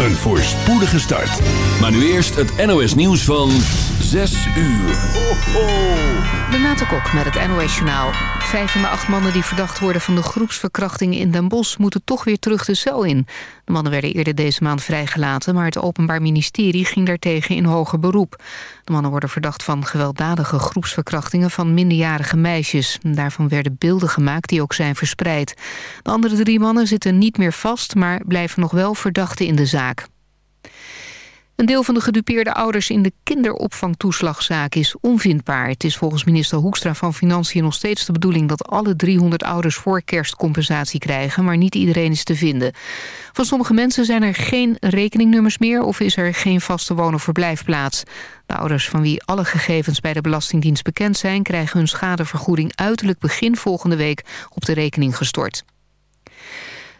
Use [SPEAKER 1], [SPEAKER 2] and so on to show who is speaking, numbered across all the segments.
[SPEAKER 1] Een voorspoedige start.
[SPEAKER 2] Maar nu eerst het NOS nieuws van 6 uur. Ho, ho.
[SPEAKER 3] Kok met het NOS Journaal. Vijf van de acht mannen die verdacht worden van de groepsverkrachting in Den Bosch... moeten toch weer terug de cel in. De mannen werden eerder deze maand vrijgelaten... maar het Openbaar Ministerie ging daartegen in hoger beroep. De mannen worden verdacht van gewelddadige groepsverkrachtingen... van minderjarige meisjes. Daarvan werden beelden gemaakt die ook zijn verspreid. De andere drie mannen zitten niet meer vast... maar blijven nog wel verdachten in de zaak. Een deel van de gedupeerde ouders in de kinderopvangtoeslagzaak is onvindbaar. Het is volgens minister Hoekstra van Financiën nog steeds de bedoeling... dat alle 300 ouders voor kerst compensatie krijgen... maar niet iedereen is te vinden. Van sommige mensen zijn er geen rekeningnummers meer... of is er geen vaste woon- of verblijfplaats. De ouders van wie alle gegevens bij de Belastingdienst bekend zijn... krijgen hun schadevergoeding uiterlijk begin volgende week op de rekening gestort.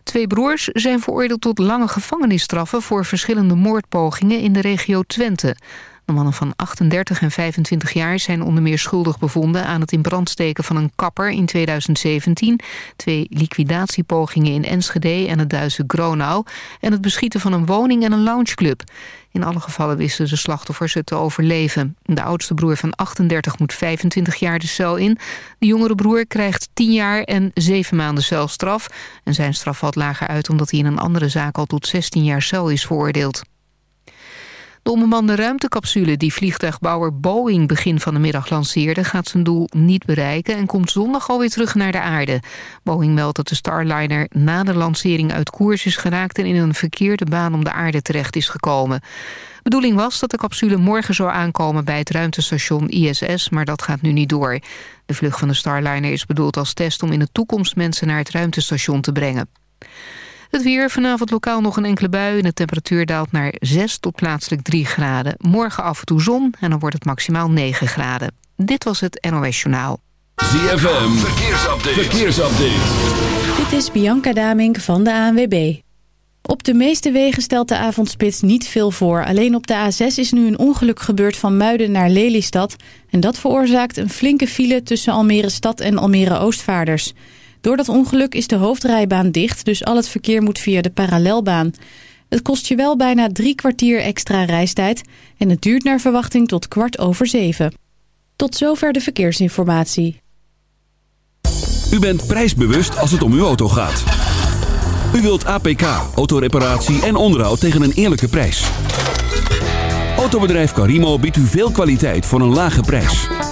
[SPEAKER 3] Twee broers zijn veroordeeld tot lange gevangenisstraffen... voor verschillende moordpogingen in de regio Twente. De mannen van 38 en 25 jaar zijn onder meer schuldig bevonden... aan het in brand steken van een kapper in 2017... twee liquidatiepogingen in Enschede en het Duitse Gronau... en het beschieten van een woning en een loungeclub. In alle gevallen wisten de slachtoffers het te overleven. De oudste broer van 38 moet 25 jaar de cel in. De jongere broer krijgt 10 jaar en 7 maanden celstraf. En zijn straf valt lager uit omdat hij in een andere zaak al tot 16 jaar cel is veroordeeld. De onbemande ruimtecapsule die vliegtuigbouwer Boeing begin van de middag lanceerde... gaat zijn doel niet bereiken en komt zondag alweer terug naar de aarde. Boeing meldt dat de Starliner na de lancering uit koers is geraakt... en in een verkeerde baan om de aarde terecht is gekomen. Bedoeling was dat de capsule morgen zou aankomen bij het ruimtestation ISS... maar dat gaat nu niet door. De vlucht van de Starliner is bedoeld als test om in de toekomst mensen naar het ruimtestation te brengen. Het weer, vanavond lokaal nog een enkele bui... en de temperatuur daalt naar 6 tot plaatselijk 3 graden. Morgen af en toe zon en dan wordt het maximaal 9 graden. Dit was het NOS Journaal.
[SPEAKER 2] ZFM, verkeersupdate. verkeersupdate.
[SPEAKER 4] Dit is Bianca Damink van de ANWB. Op de meeste wegen stelt de avondspits niet veel voor. Alleen op de A6 is nu een ongeluk gebeurd van Muiden naar Lelystad. En dat veroorzaakt een flinke file tussen Almere Stad en Almere Oostvaarders... Door dat ongeluk is de hoofdrijbaan dicht, dus al het verkeer moet via de parallelbaan. Het kost je wel bijna drie kwartier extra reistijd en het duurt naar verwachting tot kwart over zeven. Tot zover de verkeersinformatie.
[SPEAKER 2] U bent prijsbewust als het om uw auto gaat. U wilt APK, autoreparatie en onderhoud tegen een eerlijke prijs. Autobedrijf Carimo biedt u veel kwaliteit voor een lage prijs.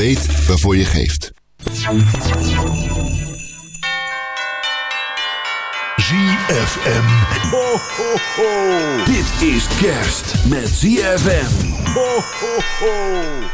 [SPEAKER 5] Weet waarvoor je geeft.
[SPEAKER 1] ZFM.
[SPEAKER 2] Dit is kerst met ZFM.
[SPEAKER 1] Ho, ho, ho.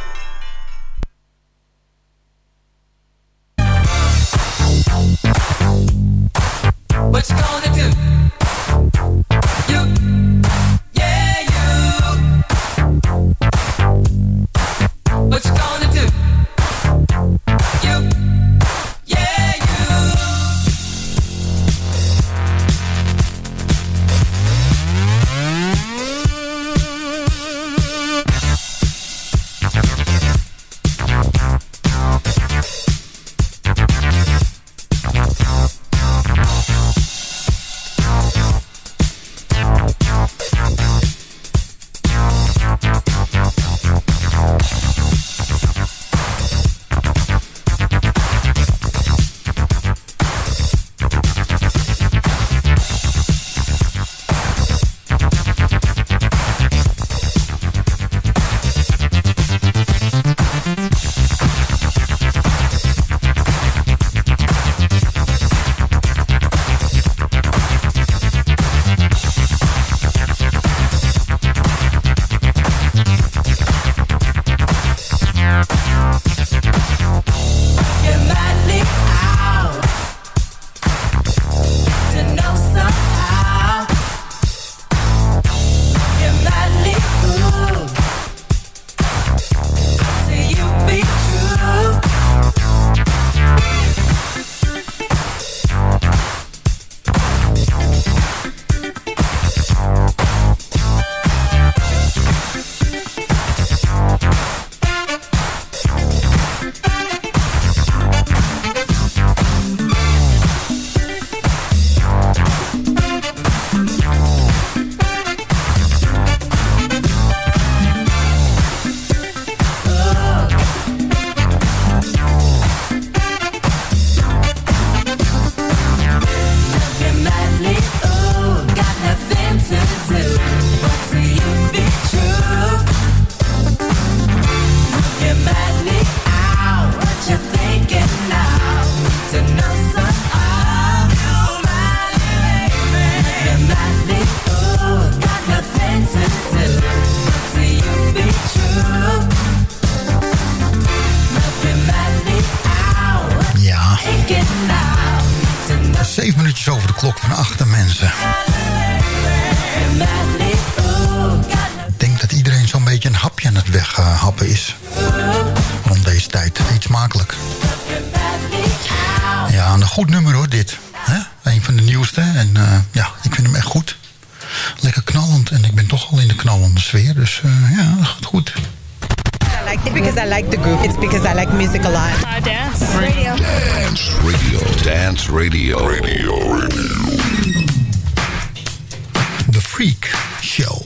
[SPEAKER 6] Ja, een goed nummer hoor, dit. Hè? Een van de nieuwste. En eh, ja, ik vind hem echt goed. Lekker knallend. En ik ben toch al in de knallende sfeer. Dus eh, ja, dat gaat goed.
[SPEAKER 7] I like it because I like the group. It's because I like music a lot. Uh, dance. Radio.
[SPEAKER 8] Dance radio. Dance radio. Radio.
[SPEAKER 6] The Freak Show.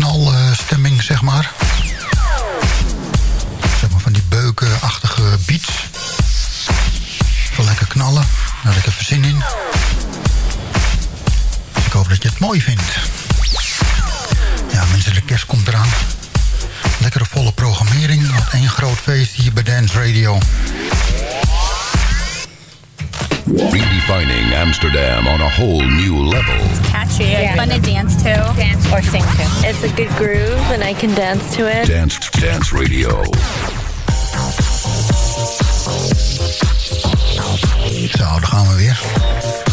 [SPEAKER 9] Knalstemming, zeg maar. Zeg maar van die beukenachtige beats. Even lekker knallen. Daar heb ik even zin in. Dus ik hoop dat je het mooi vindt. Ja, mensen, de kerst komt eraan. Lekkere volle programmering. wordt één groot feest hier bij Dance Radio.
[SPEAKER 8] Redefining Amsterdam on a whole new level.
[SPEAKER 10] catchy and fun to dance to. Dance or sing to.
[SPEAKER 11] It's a good groove and I can dance to it.
[SPEAKER 8] Dance Dance Radio.
[SPEAKER 9] Zo, daar gaan we weer.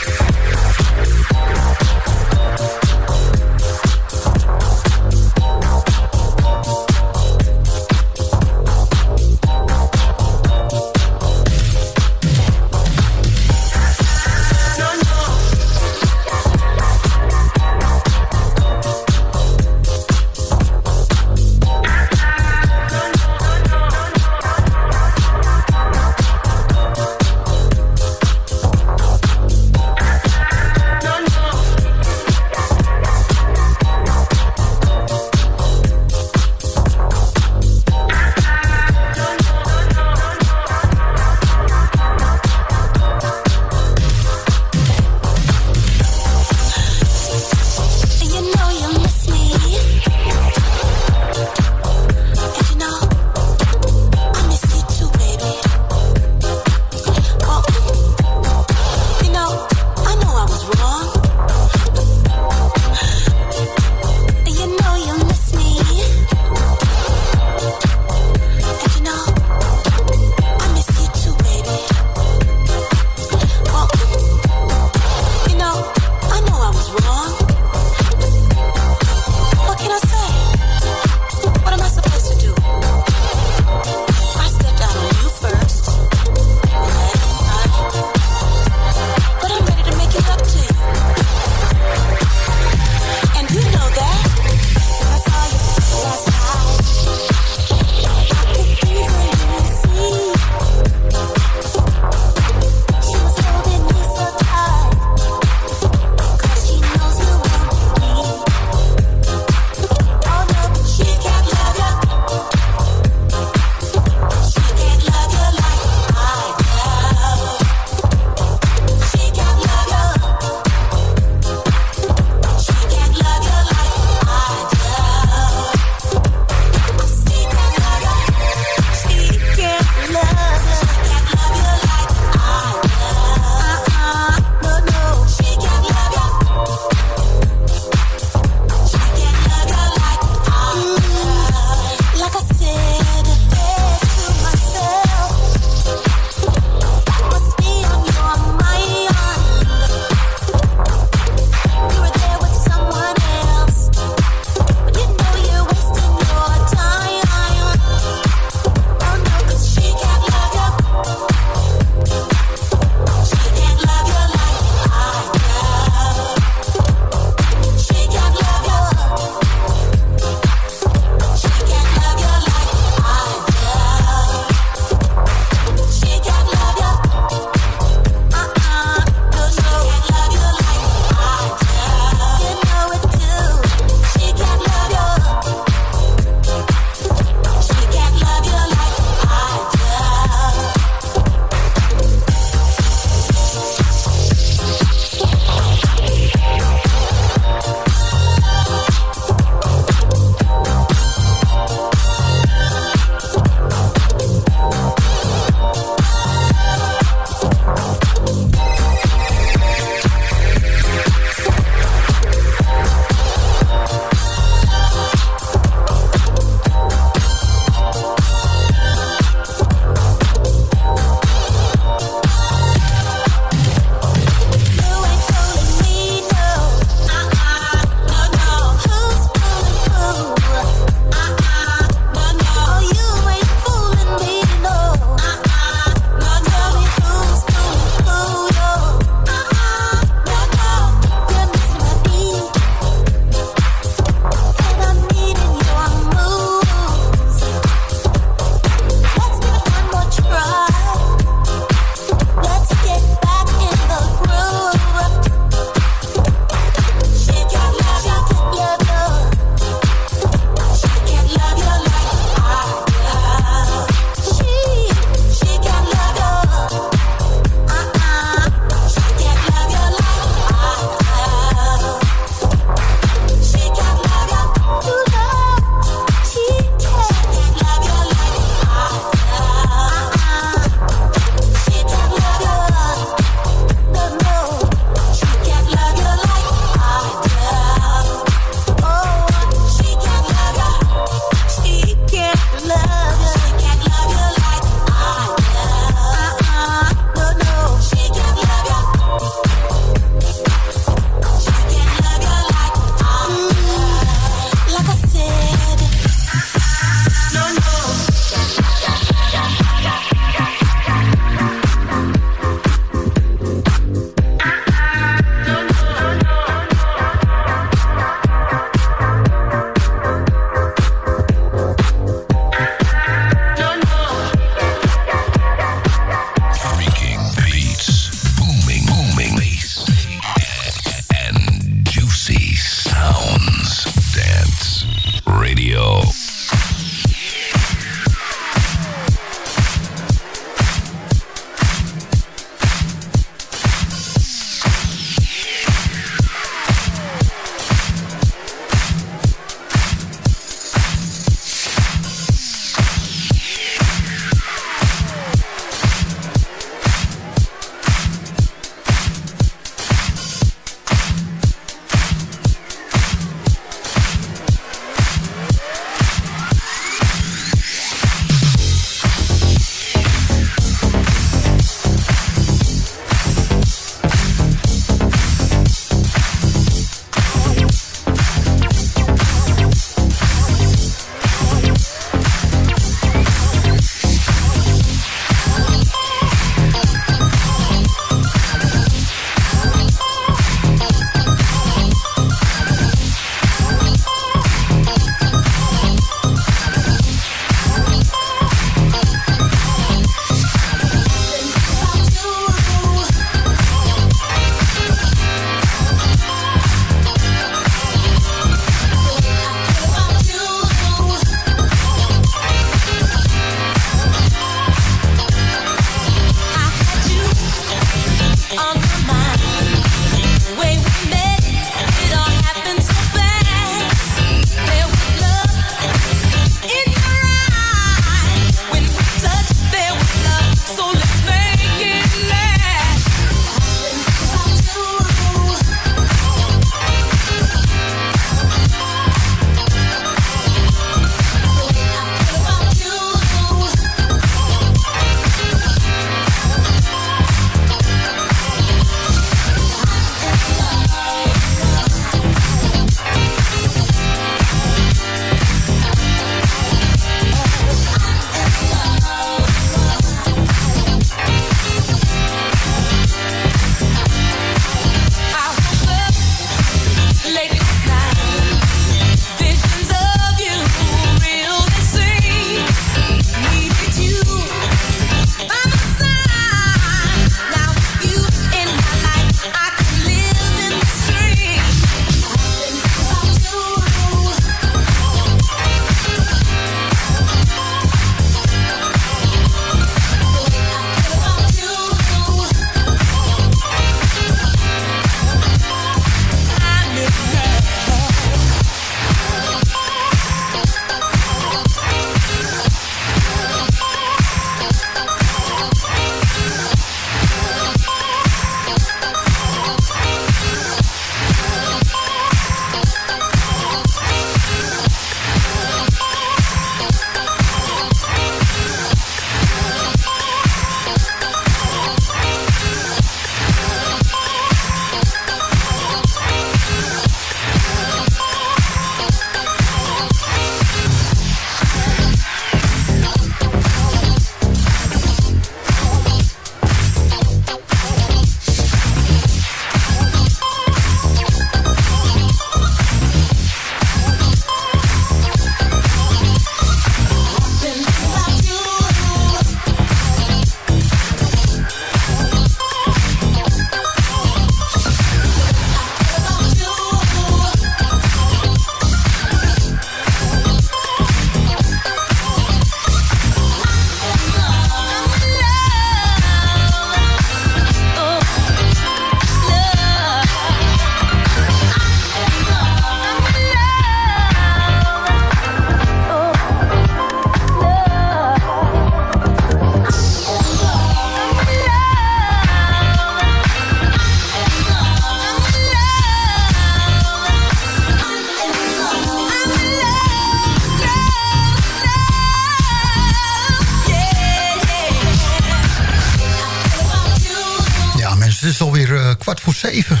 [SPEAKER 12] Kwart voor zeven.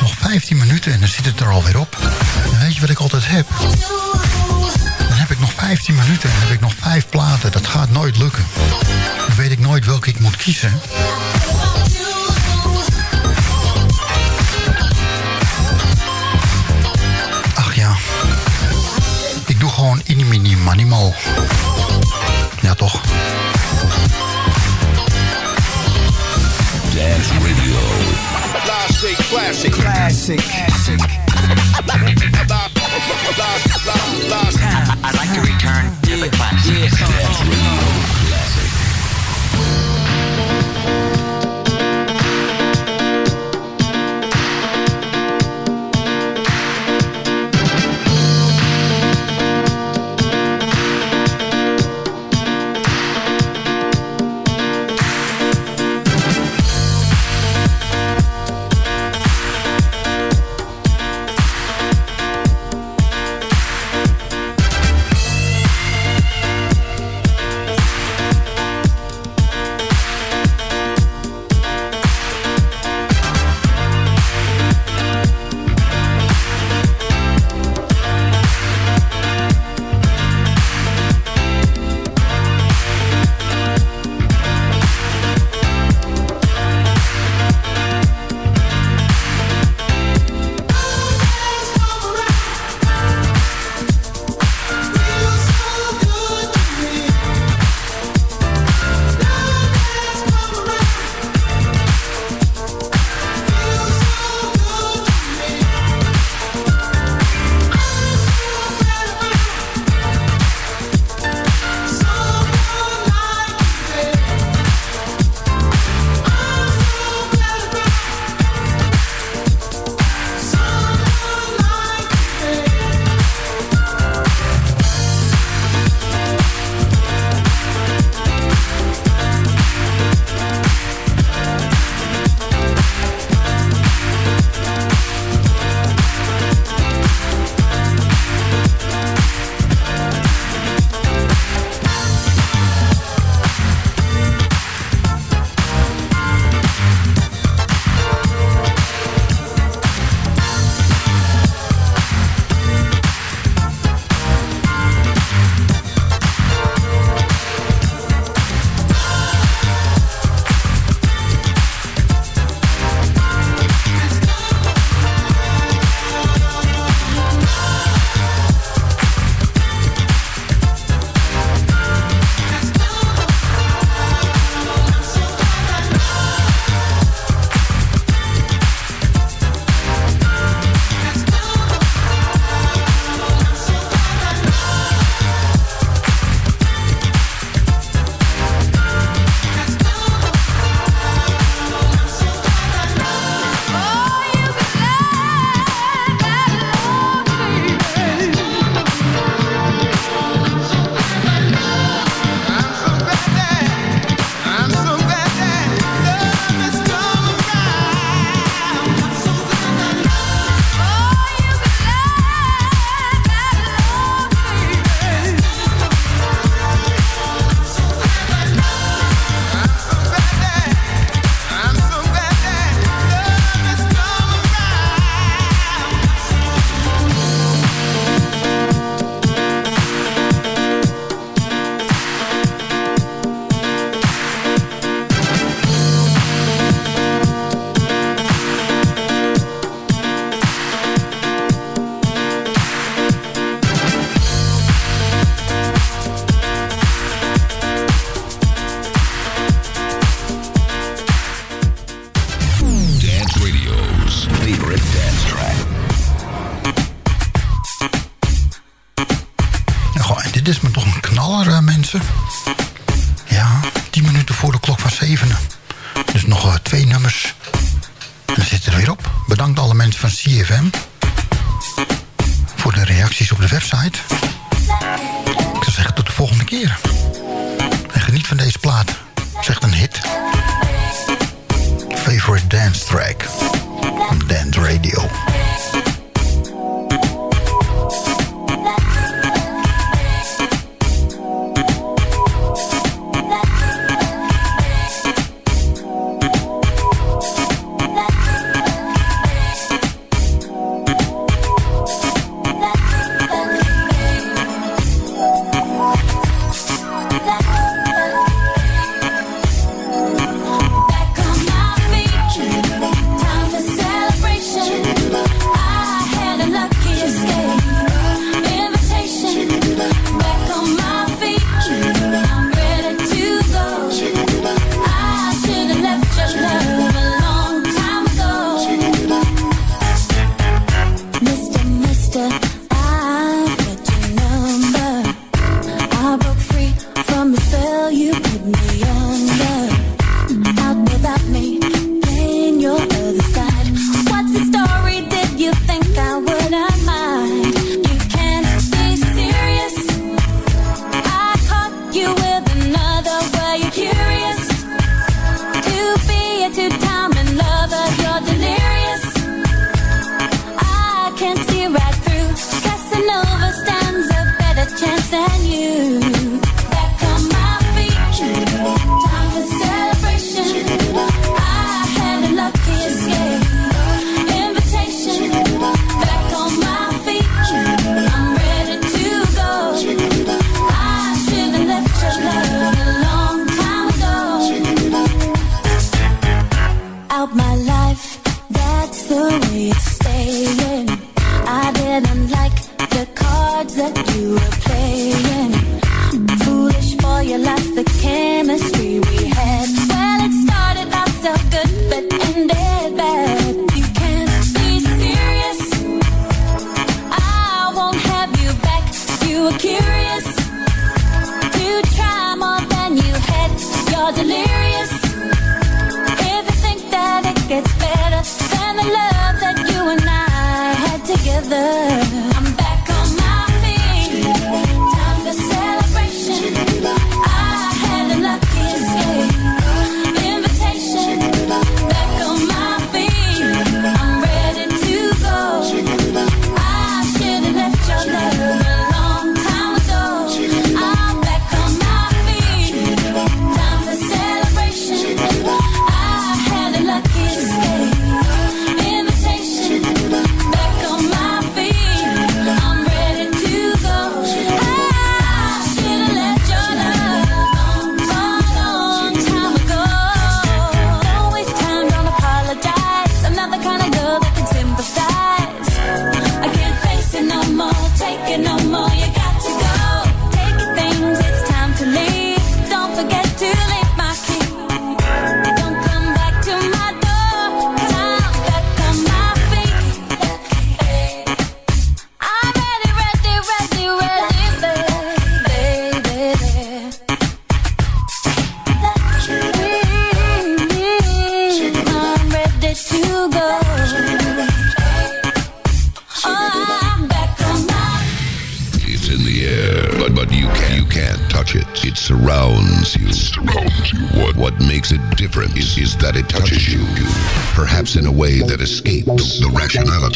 [SPEAKER 12] Nog 15 minuten en dan zit het er alweer op. Weet je wat ik altijd heb? Dan heb ik nog 15 minuten en heb ik nog 5 platen. Dat gaat nooit lukken. Dan weet ik nooit welke ik moet kiezen. Ach ja. Ik doe gewoon Inimini Manimo. Ja, toch?
[SPEAKER 9] Dance Radio.
[SPEAKER 8] Last Day Classic. Classic. Classic.
[SPEAKER 13] I'd like to return to the classics.
[SPEAKER 9] Dance Radio Classic.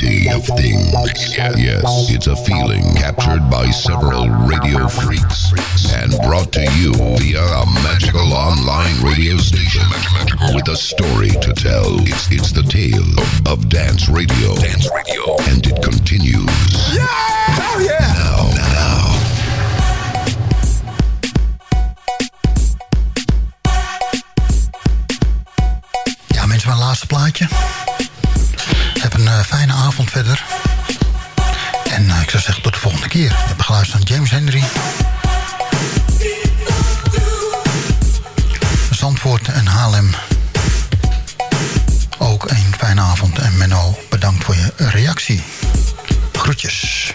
[SPEAKER 14] of things.
[SPEAKER 8] Yes, it's a feeling captured by several radio freaks.
[SPEAKER 15] Antwoord en Haarlem. Ook een fijne avond en Menno, bedankt voor je reactie. Groetjes.